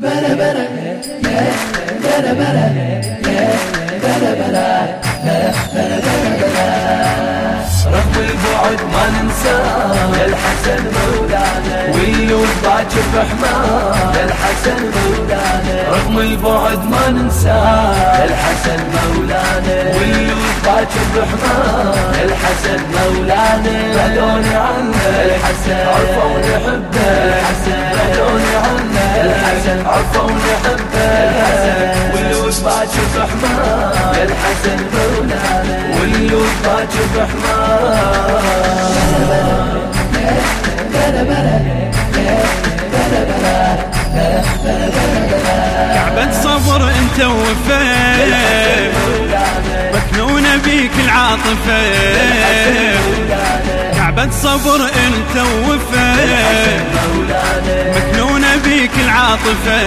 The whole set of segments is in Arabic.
بلا بلا بلا بلا بلا بلا رغم البعد ما ننسى يا الحسن مولانا واللي باكر بحماه يا الحسن مولانا. رغم البعد ما ننسى يا الحسن مولانا واللي باكر بحماه يا الحسن مولانا. بعدوني عنه الحسن عرفوا نحبه الحسن. بعدوني عنه الحسن عرفوا نحبه الحسن واللي باكر بحماه يا الحسن مولانا واللي باكر بحماه كعبة صبر انت وفاء مكنونة بيك العاطفة. كعبة صبر انت وفاء مكنونة العاطفة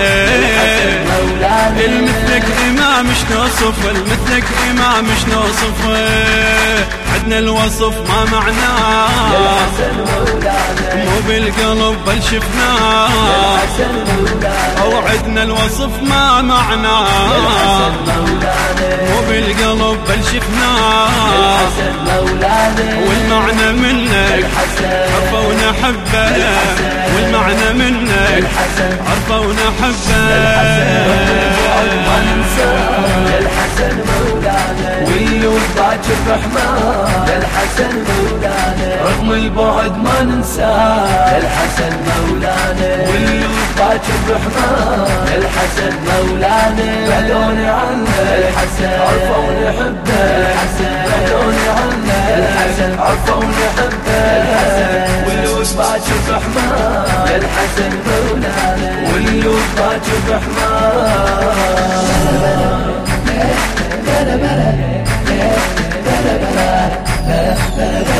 المثلك إمام مش نوصف المثلك إمام مش نوصف عدنا الوصف ما معناه. بالقلب بل شفناه أو عدنا الوصف ما معناه مو بالقلب بل شفناه والمعنى منك عرفه ونحبه والمعنى منك عرفه ونحبه واللي باكر بحماه يا الحسن مولانا. رغم البعد ما ننسى. يا الحسن مولانا واللي باكر بحماه يا الحسن مولانا بعدوني عنه الحسن عرفوا نحبه الحسن بعدوني عنه الحسن عرفوا نحبه الحسن واللي باكر بحماه يا الحسن مولانا واللي باكر بحماه يا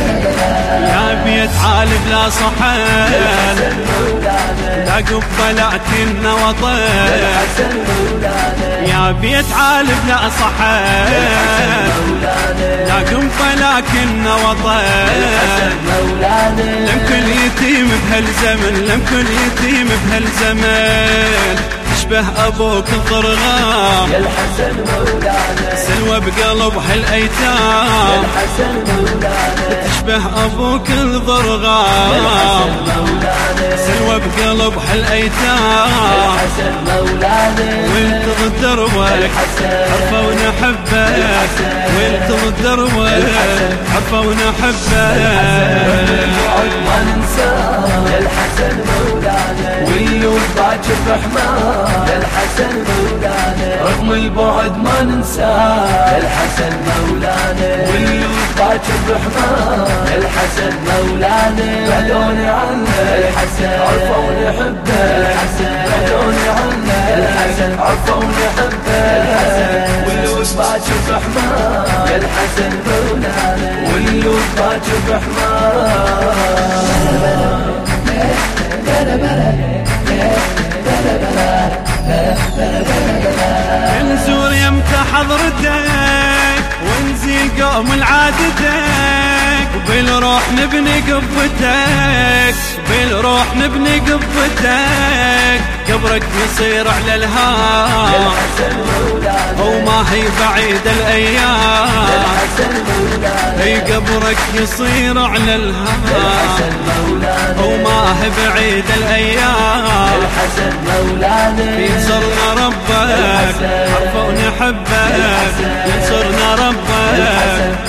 بيت عالب لا صحن. لا قبة لكن وطن. يا بيت عالب لا صحن. لا قبة لكن وطن. لم كل يتيم بهالزمن لم كل يتيم بهالزمن. تشبه أبوك الضرغام يا الحسن مولانا سلوى بقلب هالأيتام. يا الحسن مولانا تشبه أبوك الضرغام سلوى بقلب الحسن مولانا وانت ضد دروك عرفه ونحبة. وانت ضد دروك عرفه ونحبة. البعد ما ننسى يا الحسن مولانا واللي بحماه يا الحسن مولانا. رغم البعد ما ننسى. يا الحسن مولانا واللي باكر يا الحسن مولانا بعدوني عنه الحسن عرفوا نحبه الحسن بعدوني عنه الحسن عرفوا نحبه الحسن واللي باكر يا الحسن مولانا واللي باكر بحماه وبالروح نبني قبتك بالروح نبني قبتك. قبرك يصير على الهام وما هي بعيد الأيام. أي قبرك يصير على الهام وما هي بعيد الأيام. الحسن مولانا ينصرنا ربك عرفه ونحبك ينصرنا ربك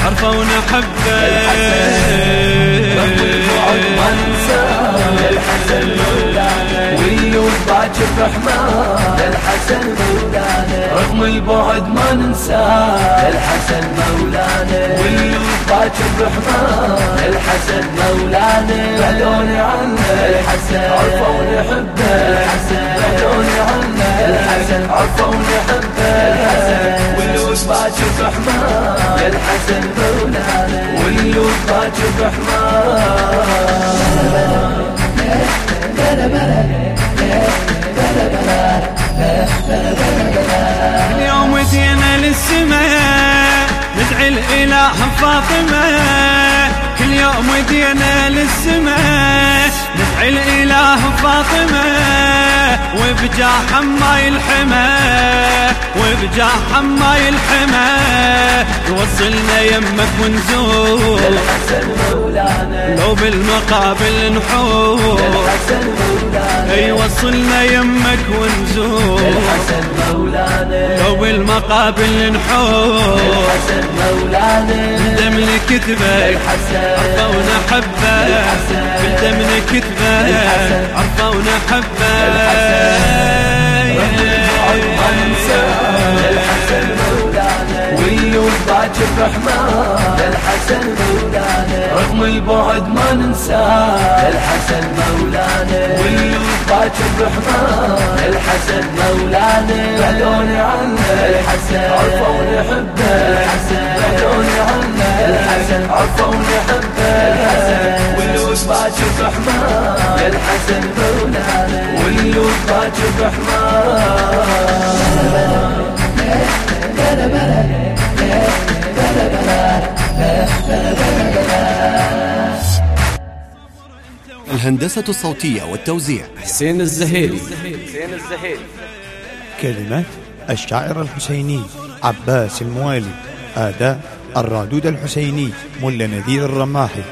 عرفه ونحبك رغم البعد ما ننسى يا الحسن مولانا واللي باكر يا الحسن مولانا بعدوني عنه الحسن عرفوا نحبه باكر بحماه يا الحسن مولانا واللي باكر بحماه اليوم دينا للسماء ندعي الإله فاطمة. كل يوم دينا للسماء الإله فاطمة وبجاه ما يلحمه وبجاه ما يلحمه يمك ونزور مولانا. لو بالمقابل نحور مولانا. يوصلنا يمك ونزور مولانا. لو بالمقابل نحور الحسن مولانا. دم الكتبه الحسن عرفه ونحبه بالدم نكتبه. عرفه باكر رحمن الحسن مولانا. رغم البعد ما ننساه الحسن مولانا. واللي باكر رحمن الحسن مولانا بعدوني عنه. الحسن عرفوا ونحبه. الحسن بعدوني عنه. الحسن عرفوا ونحبه. الحسن واللي باكر رحمن الحسن مولانا. واللي باكر رحمن الهندسة الصوتية والتوزيع. حسين الزهيري. كلمات الشاعر الحسيني عباس الموالي أداء الرادود الحسيني ملا نذير الرماحي.